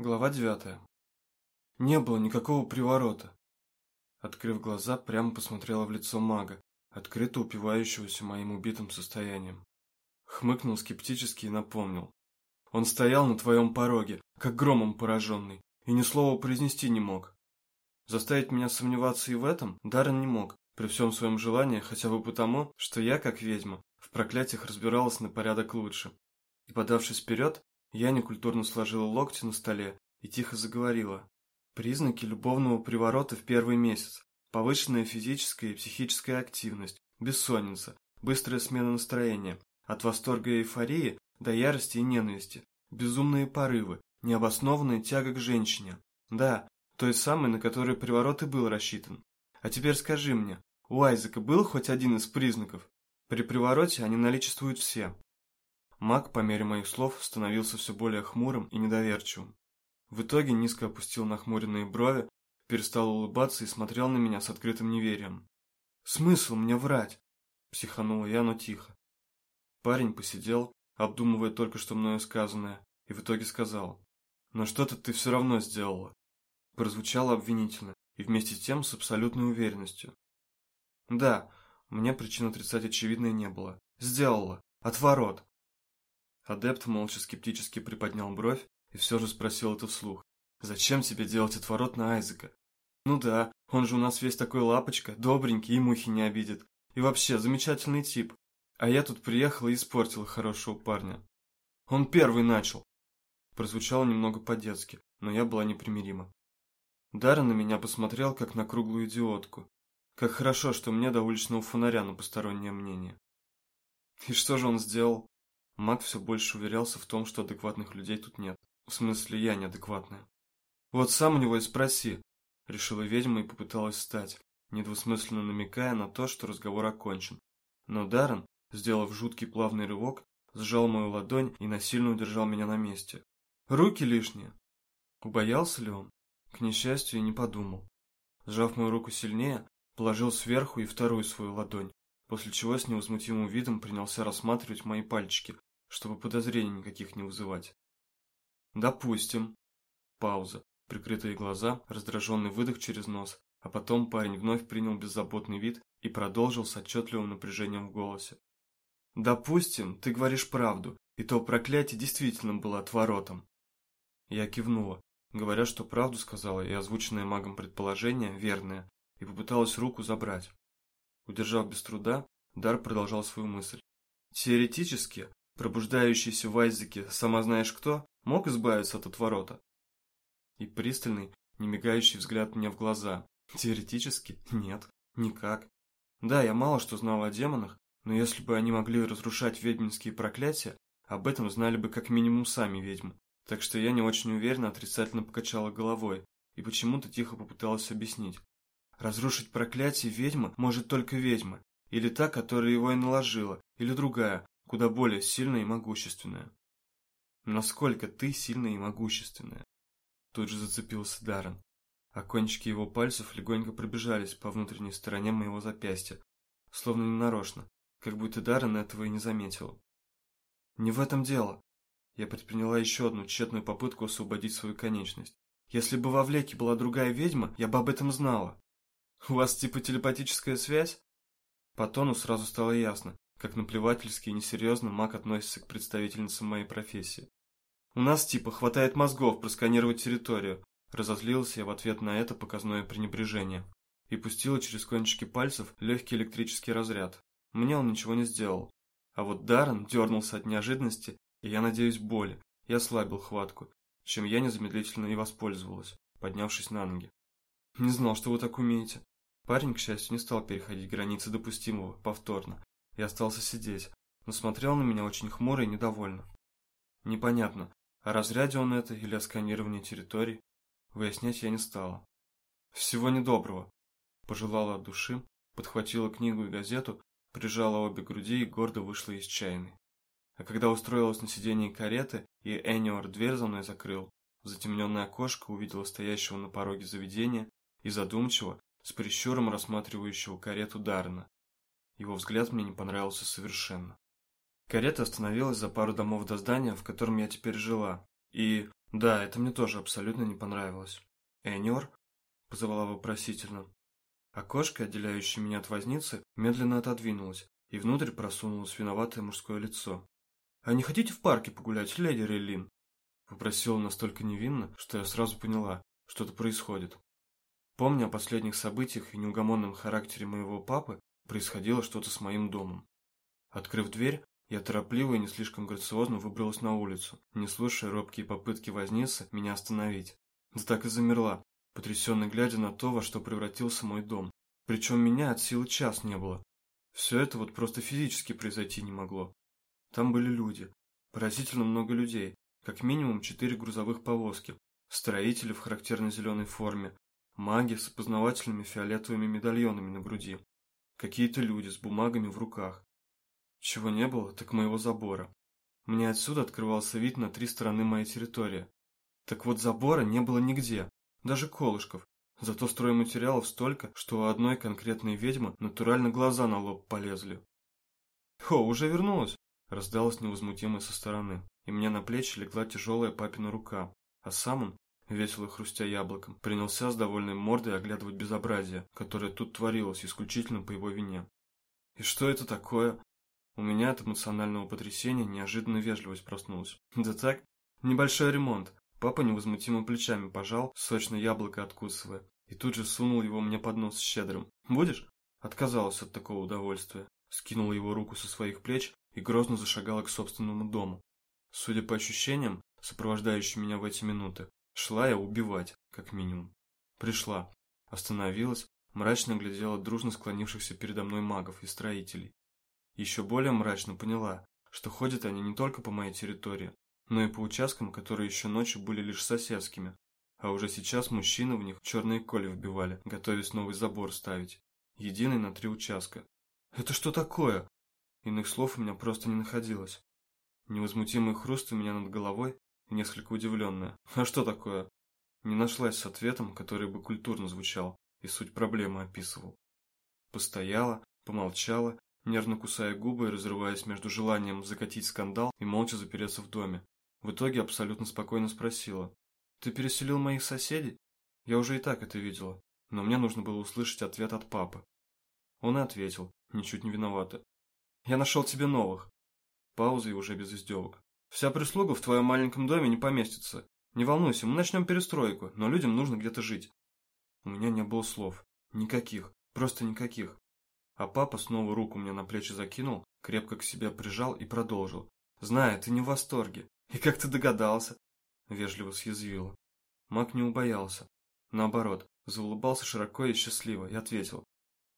Глава девятая. Не было никакого приворота. Открыв глаза, прямо посмотрела в лицо мага, открыто упивающегося моим убитым состоянием. Хмыкнул скептически и напомнил. Он стоял на твоем пороге, как громом пораженный, и ни слова произнести не мог. Заставить меня сомневаться и в этом Даррен не мог, при всем своем желании, хотя бы потому, что я, как ведьма, в проклятиях разбиралась на порядок лучше. И подавшись вперед, я некультурно сложила локти на столе и тихо заговорила. Признаки любовного приворота в первый месяц. Повышенная физическая и психическая активность, бессонница, быстрая смена настроения, от восторга и эйфории до ярости и ненависти, безумные порывы, необоснованная тяга к женщине. Да, той самой, на которую приворот и был рассчитан. А теперь скажи мне, у Айзека был хоть один из признаков? При привороте они наличествуют все. Маг, по мере моих слов, становился все более хмурым и недоверчивым. В итоге низко опустил нахмуренные брови, перестал улыбаться и смотрел на меня с открытым неверием. «Смысл мне врать?» – психанула я, но тихо. Парень посидел, обдумывая только что мною сказанное, и в итоге сказал. «Но что-то ты все равно сделала». Прозвучало обвинительно и вместе с тем с абсолютной уверенностью. «Да, мне причин отрицать очевидной не было. Сделала. Отворот. Адепт молча скептически приподнял бровь и все же спросил это вслух. «Зачем тебе делать отворот на Айзека?» «Ну да, он же у нас весь такой лапочка, добренький и мухи не обидит. И вообще, замечательный тип. А я тут приехал и испортил хорошего парня. Он первый начал!» Прозвучало немного по-детски, но я была непримирима. Дара на меня посмотрел, как на круглую идиотку. Как хорошо, что мне до уличного фонаря на постороннее мнение. И что же он сделал? Маг все больше уверялся в том, что адекватных людей тут нет. В смысле, я неадекватная. Вот сам у него и спроси. Решила ведьма и попыталась встать, недвусмысленно намекая на то, что разговор окончен. Но Даррен, сделав жуткий плавный рывок, сжал мою ладонь и насильно удержал меня на месте. Руки лишние. Убоялся ли он? К несчастью, не подумал. Сжав мою руку сильнее, положил сверху и вторую свою ладонь, после чего с невозмутимым видом принялся рассматривать мои пальчики, чтобы подозрений никаких не вызывать. Допустим. Пауза. Прикрытые глаза, раздраженный выдох через нос, а потом парень вновь принял беззаботный вид и продолжил с отчетливым напряжением в голосе. «Допустим, ты говоришь правду, и то проклятие действительно было отворотом». Я кивнула, говоря, что правду сказала и озвученное магом предположение верное, и попыталась руку забрать. Удержав без труда, Дар продолжал свою мысль. Теоретически, пробуждающийся в Айзеке сама знаешь кто, мог избавиться от отворота. И пристальный, немигающий взгляд мне в глаза. Теоретически? Нет, никак. Да, я мало что знал о демонах, но если бы они могли разрушать ведьминские проклятия, об этом знали бы как минимум сами ведьмы. Так что я не очень уверенно отрицательно покачала головой и почему-то тихо попыталась объяснить. Разрушить проклятие ведьмы может только ведьма, или та, которая его и наложила, или другая, куда более сильная и могущественная. Насколько ты сильная и могущественная? Тут же зацепился Даррен, а кончики его пальцев легонько пробежались по внутренней стороне моего запястья, словно ненарочно, как будто Даррен этого и не заметил. Не в этом дело. Я предприняла еще одну тщетную попытку освободить свою конечность. Если бы во Влеке была другая ведьма, я бы об этом знала. У вас типа телепатическая связь? По тону сразу стало ясно, как наплевательски и несерьезно маг относится к представительницам моей профессии. «У нас типа хватает мозгов просканировать территорию», разозлился я в ответ на это показное пренебрежение и пустила через кончики пальцев легкий электрический разряд. Мне он ничего не сделал. А вот Даррен дернулся от неожиданности, и я надеюсь боли, и ослабил хватку, чем я незамедлительно и воспользовалась, поднявшись на ноги. «Не знал, что вы так умеете». Парень, к счастью, не стал переходить границы допустимого повторно, и остался сидеть, но смотрел на меня очень хмуро и недовольно. Непонятно, о разряде он это или о сканировании территорий, выяснять я не стала. Всего недоброго. Пожелала от души, подхватила книгу и газету, прижала обе груди и гордо вышла из чайной. А когда устроилась на сиденье кареты и Эниор дверь за мной закрыл, в затемненное окошко увидела стоящего на пороге заведения и задумчиво, с прищуром рассматривающего карету Дарна. Его взгляд мне не понравился совершенно. Карета остановилась за пару домов до здания, в котором я теперь жила, и, Да, это мне тоже абсолютно не понравилось. «Эниор?» – позвала вопросительно. Окошко, отделяющее меня от возницы, медленно отодвинулось, и внутрь просунулось виноватое мужское лицо. «А не хотите в парке погулять, леди Рейлин?» Попросила настолько невинно, что я сразу поняла, что-то происходит. Помня о последних событиях и неугомонном характере моего папы, происходило что-то с моим домом. Открыв дверь, я торопливо и не слишком грациозно выбралась на улицу, не слушая робкие попытки возницы меня остановить. Да так и замерла, потрясенно глядя на то, во что превратился мой дом. Причем меня от силы час не было. Все это вот просто физически произойти не могло. Там были люди. Поразительно много людей. Как минимум четыре грузовых повозки. Строители в характерной зеленой форме. Маги с опознавательными фиолетовыми медальонами на груди. Какие-то люди с бумагами в руках. Чего не было, так моего забора. Мне отсюда открывался вид на три стороны моей территории. Так вот забора не было нигде, даже колышков. Зато стройматериалов столько, что у одной конкретной ведьмы натурально глаза на лоб полезли. «О, уже вернулась!» – раздалось невозмутимо со стороны, и мне на плечи легла тяжелая папина рука, а сам он, весело хрустя яблоком, принялся с довольной мордой оглядывать безобразие, которое тут творилось исключительно по его вине. «И что это такое?» У меня от эмоционального потрясения неожиданно вежливость проснулась. Да так, небольшой ремонт. Папа невозмутимо плечами пожал, сочное яблоко откусывая, и тут же сунул его мне под нос щедрым. «Будешь?» Отказалась от такого удовольствия, скинула его руку со своих плеч и грозно зашагала к собственному дому. Судя по ощущениям, сопровождающим меня в эти минуты, шла я убивать, как минимум. Пришла, остановилась, мрачно глядела дружно склонившихся передо мной магов и строителей. Еще более мрачно поняла, что ходят они не только по моей территории, но и по участкам, которые еще ночью были лишь соседскими. А уже сейчас мужчины в них черные коли вбивали, готовясь новый забор ставить. Единый на три участка. Это что такое? Иных слов у меня просто не находилось. Невозмутимый хруст у меня над головой несколько удивленная. А что такое? Не нашлась с ответом, который бы культурно звучал и суть проблемы описывал. Постояла, помолчала нервно кусая губы и разрываясь между желанием закатить скандал и молча запереться в доме. В итоге абсолютно спокойно спросила. «Ты переселил моих соседей?» Я уже и так это видела, но мне нужно было услышать ответ от папы. Он и ответил, ничуть не виновата. «Я нашел тебе новых». Пауза и уже без издевок. «Вся прислуга в твоем маленьком доме не поместится. Не волнуйся, мы начнем перестройку, но людям нужно где-то жить». У меня не было слов. Никаких. Просто никаких. А папа снова руку мне на плечи закинул, крепко к себе прижал и продолжил. «Знаю, ты не в восторге. И как ты догадался?» Вежливо съязвила. Мак не убоялся. Наоборот, заулыбался широко и счастливо и ответил.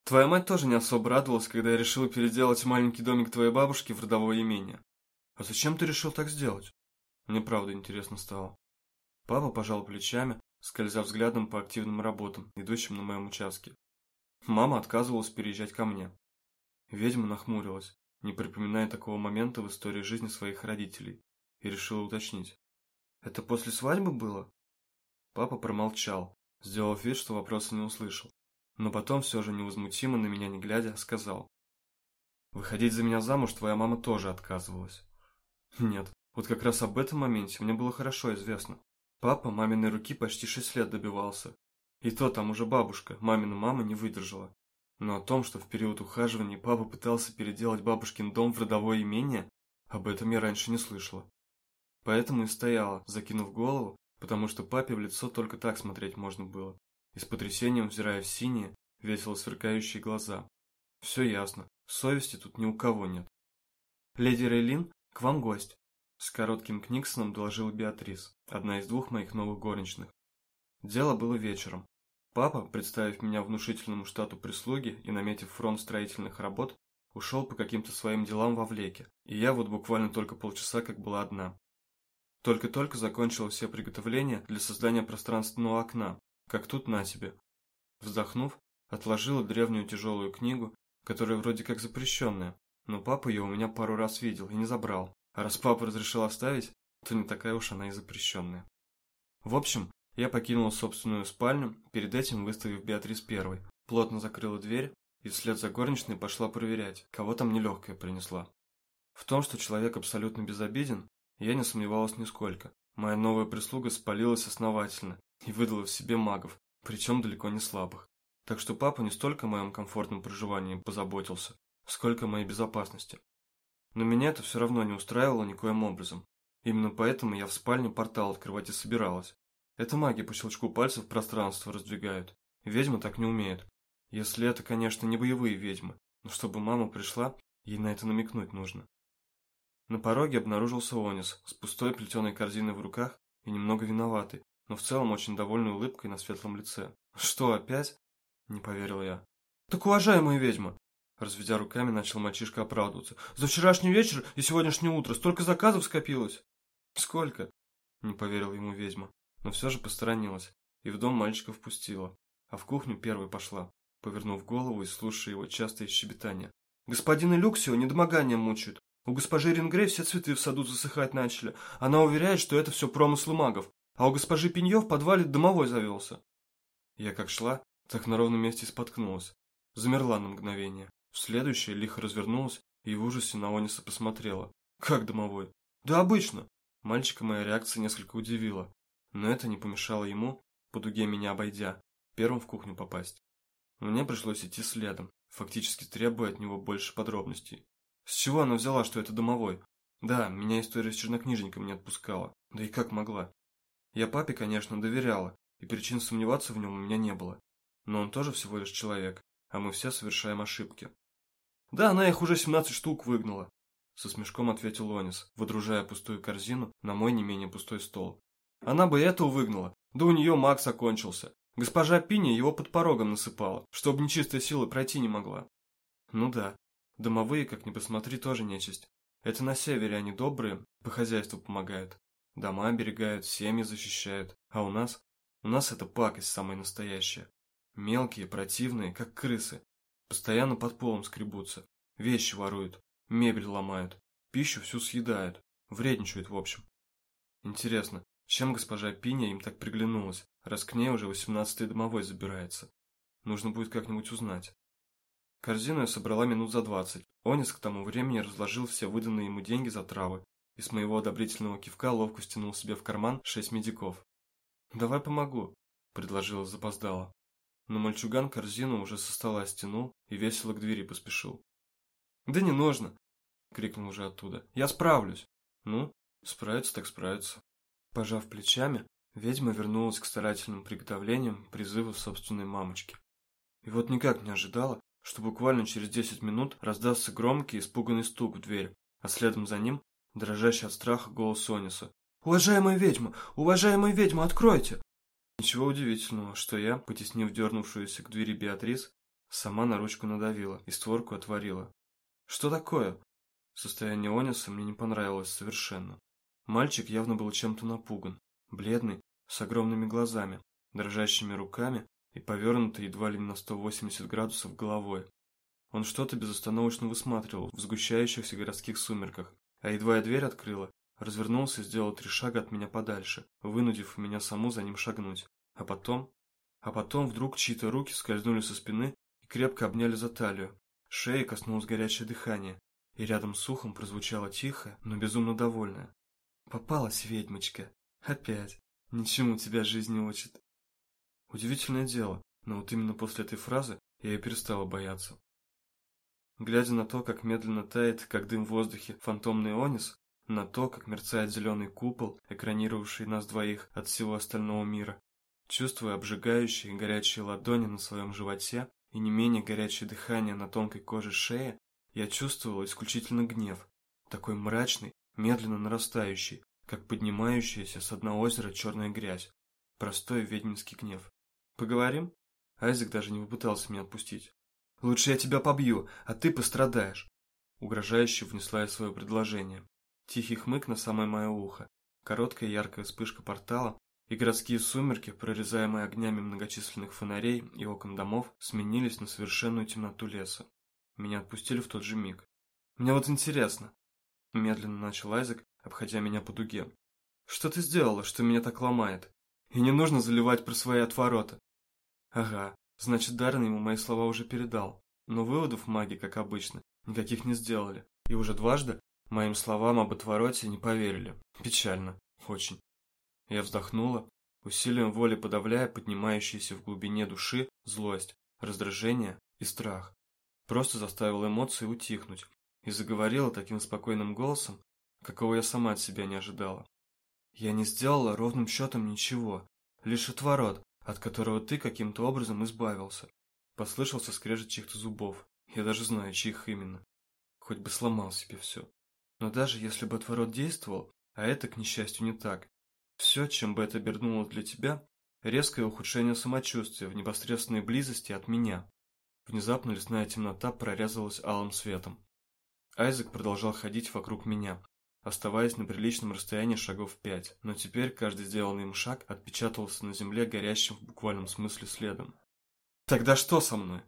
«Твоя мать тоже не особо радовалась, когда я решила переделать маленький домик твоей бабушки в родовое имение. А зачем ты решил так сделать?» Мне правда интересно стало. Папа пожал плечами, скользя взглядом по активным работам, идущим на моем участке. Мама отказывалась переезжать ко мне. Ведьма нахмурилась, не припоминая такого момента в истории жизни своих родителей, и решила уточнить. «Это после свадьбы было?» Папа промолчал, сделав вид, что вопроса не услышал, но потом все же невозмутимо на меня не глядя сказал. «Выходить за меня замуж твоя мама тоже отказывалась». Нет, вот как раз об этом моменте мне было хорошо известно. Папа маминой руки почти шесть лет добивался, и то там уже бабушка, мамина мама, не выдержала. Но о том, что в период ухаживания папа пытался переделать бабушкин дом в родовое имение, об этом я раньше не слышала. Поэтому и стояла, закинув голову, потому что папе в лицо только так смотреть можно было, и с потрясением взирая в синие, весело сверкающие глаза. Все ясно, совести тут ни у кого нет. «Леди Рейлин, к вам гость», — с коротким книксоном доложила Беатрис, одна из двух моих новых горничных. Дело было вечером. Папа, представив меня внушительному штату прислуги и наметив фронт строительных работ, ушел по каким-то своим делам во влеке, и я вот буквально только полчаса как была одна. Только-только закончила все приготовления для создания пространственного окна, как тут на тебе. Вздохнув, отложила древнюю тяжелую книгу, которая вроде как запрещенная, но папа ее у меня пару раз видел и не забрал, а раз папа разрешил оставить, то не такая уж она и запрещенная. В общем, я покинула собственную спальню, перед этим выставив Беатрис первой, плотно закрыла дверь и вслед за горничной пошла проверять, кого там нелегкая принесла. В том, что человек абсолютно безобиден, я не сомневалась нисколько, Моя новая прислуга спалилась основательно и выдала в себе магов, причем далеко не слабых. Так что папа не столько о моем комфортном проживании позаботился, сколько моей безопасности. Но меня это все равно не устраивало никоим образом. Именно поэтому я в спальню портал открывать и собиралась. Это маги по щелчку пальцев пространство раздвигают. Ведьмы так не умеют. Если это, конечно, не боевые ведьмы, но чтобы мама пришла, ей на это намекнуть нужно. На пороге обнаружился Онис с пустой плетеной корзиной в руках и немного виноватый, но в целом очень довольной улыбкой на светлом лице. «Что, опять?» – не поверил я. «Так уважаемая ведьма!» Разведя руками, начал мальчишка оправдываться. «За вчерашний вечер и сегодняшнее утро столько заказов скопилось!» «Сколько?» – не поверил ему ведьма, но все же посторонилась, и в дом мальчика впустила, а в кухню первой пошла, повернув голову и слушая его частые щебетания. «Господин Илюксио недомоганием мучают. У госпожи Рингрей все цветы в саду засыхать начали. Она уверяет, что это все промыслы магов. А у госпожи Пенье в подвале домовой завелся. Я как шла, так на ровном месте споткнулась. Замерла на мгновение. В следующее лихо развернулась и в ужасе на Ониса посмотрела. Как домовой? Да обычно. Мальчика моя реакция несколько удивила. Но это не помешало ему, по дуге меня обойдя, первым в кухню попасть. Мне пришлось идти следом, фактически требуя от него больше подробностей. С чего она взяла, что это домовой? Да, меня история с чернокнижником не отпускала. Да и как могла? Я папе, конечно, доверяла, и причин сомневаться в нем у меня не было. Но он тоже всего лишь человек, а мы все совершаем ошибки. Да, она их уже 17 штук выгнала. Со смешком ответил Онис, выдружая пустую корзину на мой не менее пустой стол. Она бы этого выгнала, да у нее Макс окончился. Госпожа Пиня его под порогом насыпала, чтобы нечистая сила пройти не могла. Ну да, Домовые, как ни посмотри, тоже нечисть. Это на севере они добрые, по хозяйству помогают. Дома оберегают, семьи защищают. А у нас? У нас это пакость самая настоящая. Мелкие, противные, как крысы. Постоянно под полом скребутся. Вещи воруют, мебель ломают, пищу всю съедают. Вредничают в общем. Интересно, чем госпожа Пиня им так приглянулась, раз к ней уже восемнадцатый домовой забирается? Нужно будет как-нибудь узнать. Корзину я собрала минут за двадцать. Онис к тому времени разложил все выданные ему деньги за травы и с моего одобрительного кивка ловко стянул себе в карман шесть медиков. «Давай помогу», – предложила запоздала. Но мальчуган корзину уже со стола стянул и весело к двери поспешил. «Да не нужно!» – крикнул уже оттуда. «Я справлюсь!» «Ну, справиться так справиться». Пожав плечами, ведьма вернулась к старательным приготовлениям призыва собственной мамочки. И вот никак не ожидала, что буквально через десять минут раздастся громкий испуганный стук в дверь, а следом за ним дрожащий от страха голос Сониса. «Уважаемая ведьма! Уважаемая ведьма, откройте!» Ничего удивительного, что я, потеснив дернувшуюся к двери Беатрис, сама на ручку надавила и створку отворила. «Что такое?» Состояние Ониса мне не понравилось совершенно. Мальчик явно был чем-то напуган, бледный, с огромными глазами, дрожащими руками и повернутой едва ли на 180 градусов головой. Он что-то безостановочно высматривал в сгущающихся городских сумерках, а едва я дверь открыла, развернулся и сделал три шага от меня подальше, вынудив меня саму за ним шагнуть. А потом... А потом вдруг чьи-то руки скользнули со спины и крепко обняли за талию. Шеи коснулось горячее дыхание, и рядом с ухом прозвучало тихое, но безумно довольное. «Попалась ведьмочка! Опять! Ничему тебя жизнь не учит!» Удивительное дело, но вот именно после этой фразы я и перестала бояться. Глядя на то, как медленно тает, как дым в воздухе, фантомный Онис, на то, как мерцает зеленый купол, экранировавший нас двоих от всего остального мира, чувствуя обжигающие горячие ладони на своем животе и не менее горячее дыхание на тонкой коже шеи, я чувствовал исключительно гнев, такой мрачный, медленно нарастающий, как поднимающаяся с дна озера черная грязь, простой ведьминский гнев. Поговорим? Айзек даже не попытался меня отпустить. Лучше я тебя побью, а ты пострадаешь. Угрожающе внесла я свое предложение. Тихий хмык на самое мое ухо, короткая яркая вспышка портала, и городские сумерки, прорезаемые огнями многочисленных фонарей и окон домов, сменились на совершенную темноту леса. Меня отпустили в тот же миг. Мне вот интересно. Медленно начал Айзек, обходя меня по дуге. Что ты сделала, что меня так ломает? И не нужно заливать про свои отвороты. Ага, значит Даррен ему мои слова уже передал. Но выводов маги, как обычно, никаких не сделали. И уже дважды моим словам об отвороте не поверили. Печально. Очень. Я вздохнула, усилием воли подавляя поднимающиеся в глубине души злость, раздражение и страх. Просто заставила эмоции утихнуть и заговорила таким спокойным голосом, какого я сама от себя не ожидала. Я не сделала ровным счетом ничего, лишь отворот, от которого ты каким-то образом избавился. Послышался скрежет чьих-то зубов, я даже знаю, чьих именно. Хоть бы сломал себе все. Но даже если бы отворот действовал, а это, к несчастью, не так, все, чем бы это обернуло для тебя, резкое ухудшение самочувствия в непосредственной близости от меня. Внезапно лесная темнота прорезалась алым светом. Айзек продолжал ходить вокруг меня, оставаясь на приличном расстоянии шагов пять, но теперь каждый сделанный им шаг отпечатывался на земле горящим в буквальном смысле следом. «Тогда что со мной?»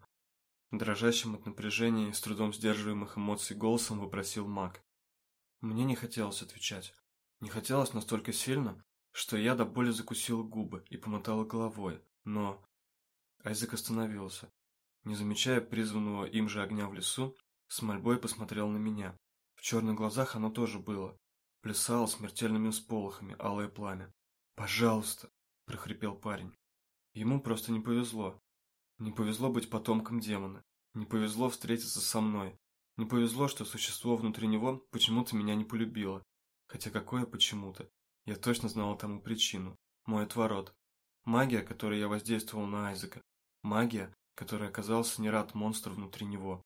Дрожащим от напряжения и с трудом сдерживаемых эмоций голосом вопросил маг. Мне не хотелось отвечать. Не хотелось настолько сильно, что я до боли закусила губы и помотала головой, но... Айзек остановился. Не замечая призванного им же огня в лесу, с мольбой посмотрел на меня. В черных глазах оно тоже было. Плясало смертельными всполохами алое пламя. «Пожалуйста!» – прохрипел парень. Ему просто не повезло. Не повезло быть потомком демона. Не повезло встретиться со мной. Не повезло, что существо внутри него почему-то меня не полюбило. Хотя какое почему-то? Я точно знала тому причину. Мой отворот. Магия, которой я воздействовал на Айзека. Магия, которой оказался не рад монстр внутри него.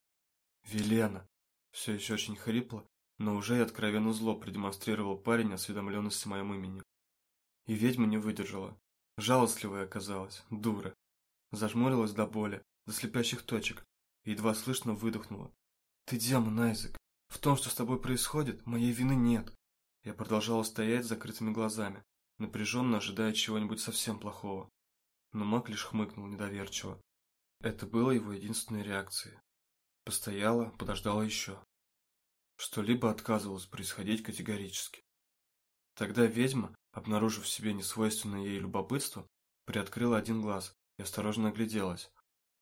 Велена. Все еще очень хрипло, но уже и откровенно зло продемонстрировал парень осведомленность о моем имени. И ведьма не выдержала. Жалостливая оказалась, дура. Зажмурилась до боли, до слепящих точек, и едва слышно выдохнула. «Ты демон, Айзек. В том, что с тобой происходит, моей вины нет». Я продолжала стоять с закрытыми глазами, напряженно ожидая чего-нибудь совсем плохого. Но маг лишь хмыкнул недоверчиво. Это было его единственной реакцией. Постояла, подождала еще. Что-либо отказывалось происходить категорически. Тогда ведьма, обнаружив в себе несвойственное ей любопытство, приоткрыла один глаз и осторожно огляделась.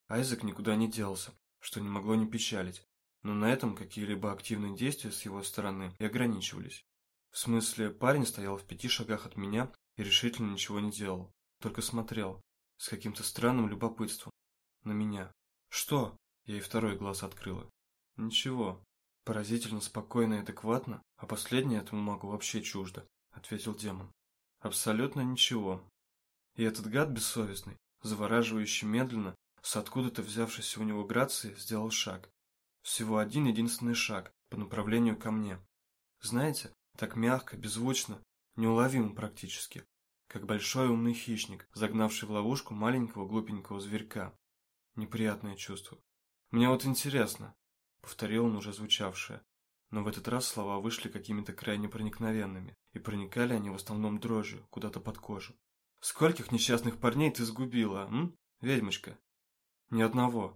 Айзек никуда не делся, что не могло не печалить, но на этом какие-либо активные действия с его стороны и ограничивались. В смысле, парень стоял в пяти шагах от меня и решительно ничего не делал, только смотрел, с каким-то странным любопытством, на меня. Что? Я и второй глаз открыла. Ничего, «Поразительно спокойно и адекватно, а последнее этому магу вообще чуждо», — ответил демон. «Абсолютно ничего. И этот гад бессовестный, завораживающий медленно, с откуда-то взявшейся у него грации, сделал шаг. Всего один единственный шаг по направлению ко мне. Знаете, так мягко, беззвучно, неуловимо практически, как большой умный хищник, загнавший в ловушку маленького глупенького зверька. Неприятное чувство. Мне вот интересно, повторил он уже звучавшее. Но в этот раз слова вышли какими-то крайне проникновенными, и проникали они в основном дрожью, куда-то под кожу. «Скольких несчастных парней ты сгубила, м, ведьмочка?» «Ни одного»,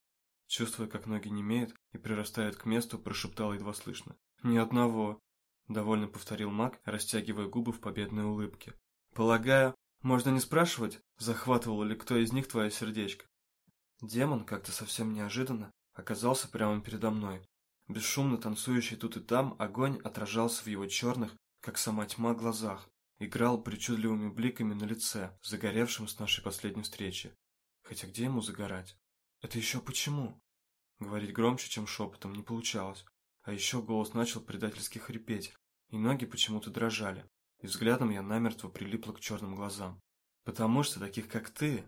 чувствуя, как ноги немеют и прирастают к месту, прошептал едва слышно. «Ни одного», — довольно повторил маг, растягивая губы в победной улыбке. «Полагаю, можно не спрашивать, захватывал ли кто из них твое сердечко?» Демон как-то совсем неожиданно оказался прямо передо мной. Бесшумно танцующий тут и там, огонь отражался в его черных, как сама тьма, глазах, играл причудливыми бликами на лице, загоревшим с нашей последней встречи. Хотя где ему загорать? Это еще почему? Говорить громче, чем шепотом, не получалось. А еще голос начал предательски хрипеть, и ноги почему-то дрожали, и взглядом я намертво прилипла к черным глазам. Потому что таких, как ты...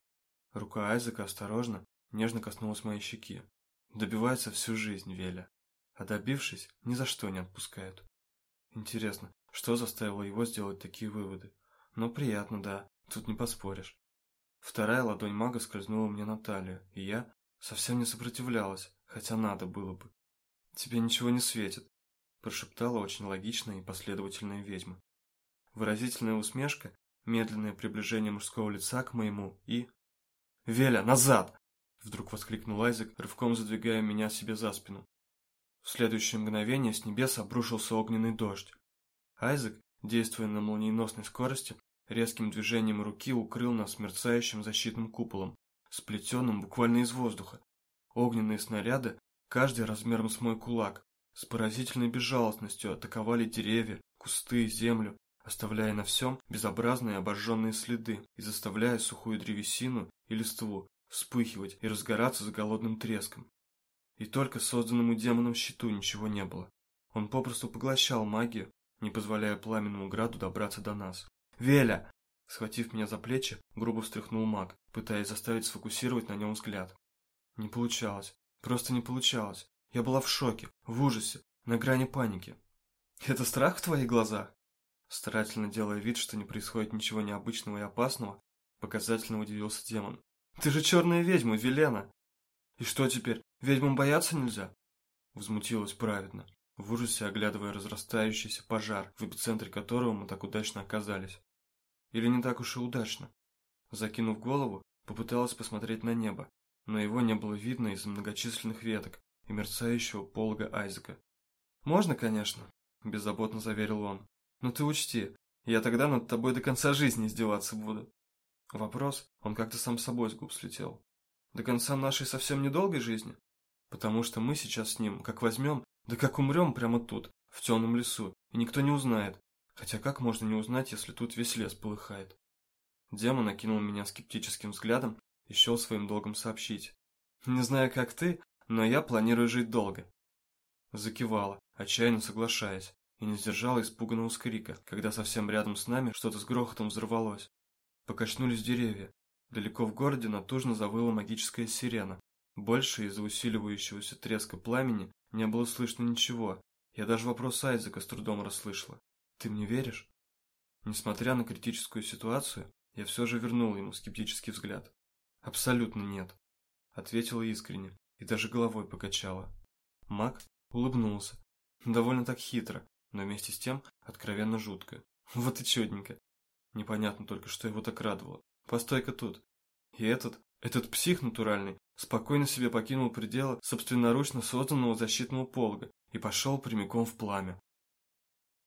Рука Айзека осторожно, нежно коснулась моей щеки. Добиваются всю жизнь, Веля. А добившись, ни за что не отпускают. Интересно, что заставило его сделать такие выводы? Но приятно, да, тут не поспоришь. Вторая ладонь мага скользнула мне на талию, и я совсем не сопротивлялась, хотя надо было бы. «Тебе ничего не светит», – прошептала очень логичная и последовательная ведьма. Выразительная усмешка, медленное приближение мужского лица к моему и... «Веля, назад!» Вдруг воскликнул Айзек, рывком задвигая меня себе за спину. В следующее мгновение с небес обрушился огненный дождь. Айзек, действуя на молниеносной скорости, резким движением руки укрыл нас мерцающим защитным куполом, сплетенным буквально из воздуха. Огненные снаряды, каждый размером с мой кулак, с поразительной безжалостностью атаковали деревья, кусты, землю, оставляя на всем безобразные обожженные следы и заставляя сухую древесину и листву вспыхивать и разгораться с голодным треском. И только созданному демоном щиту ничего не было. Он попросту поглощал магию, не позволяя пламенному граду добраться до нас. «Веля!» Схватив меня за плечи, грубо встряхнул маг, пытаясь заставить сфокусировать на нем взгляд. Не получалось. Просто не получалось. Я была в шоке, в ужасе, на грани паники. «Это страх в твоих глазах?» Старательно делая вид, что не происходит ничего необычного и опасного, показательно удивился демон. «Ты же черная ведьма, Велена!» «И что теперь, ведьмам бояться нельзя?» Возмутилась праведно, в ужасе оглядывая разрастающийся пожар, в эпицентре которого мы так удачно оказались. Или не так уж и удачно. Закинув голову, попыталась посмотреть на небо, но его не было видно из-за многочисленных веток и мерцающего полога Айзека. «Можно, конечно», – беззаботно заверил он. «Но ты учти, я тогда над тобой до конца жизни издеваться буду». Вопрос, он как-то сам собой с губ слетел. До конца нашей совсем недолгой жизни? Потому что мы сейчас с ним, как возьмем, да как умрем прямо тут, в темном лесу, и никто не узнает. Хотя как можно не узнать, если тут весь лес полыхает? Демон окинул меня скептическим взглядом и счел своим долгом сообщить. «Не знаю, как ты, но я планирую жить долго». Закивала, отчаянно соглашаясь, и не сдержала испуганного скрика, когда совсем рядом с нами что-то с грохотом взорвалось. Покачнулись деревья. Далеко в городе натужно завыла магическая сирена. Больше из-за усиливающегося треска пламени не было слышно ничего. Я даже вопрос Айзека с трудом расслышала. «Ты мне веришь?» Несмотря на критическую ситуацию, я все же вернул ему скептический взгляд. «Абсолютно нет», — ответила искренне и даже головой покачала. Мак улыбнулся. Довольно так хитро, но вместе с тем откровенно жутко. Вот и чудненько. Непонятно только, что его так радовало. Постой-ка тут. И этот, этот псих натуральный, спокойно себе покинул пределы собственноручно созданного защитного полога и пошел прямиком в пламя.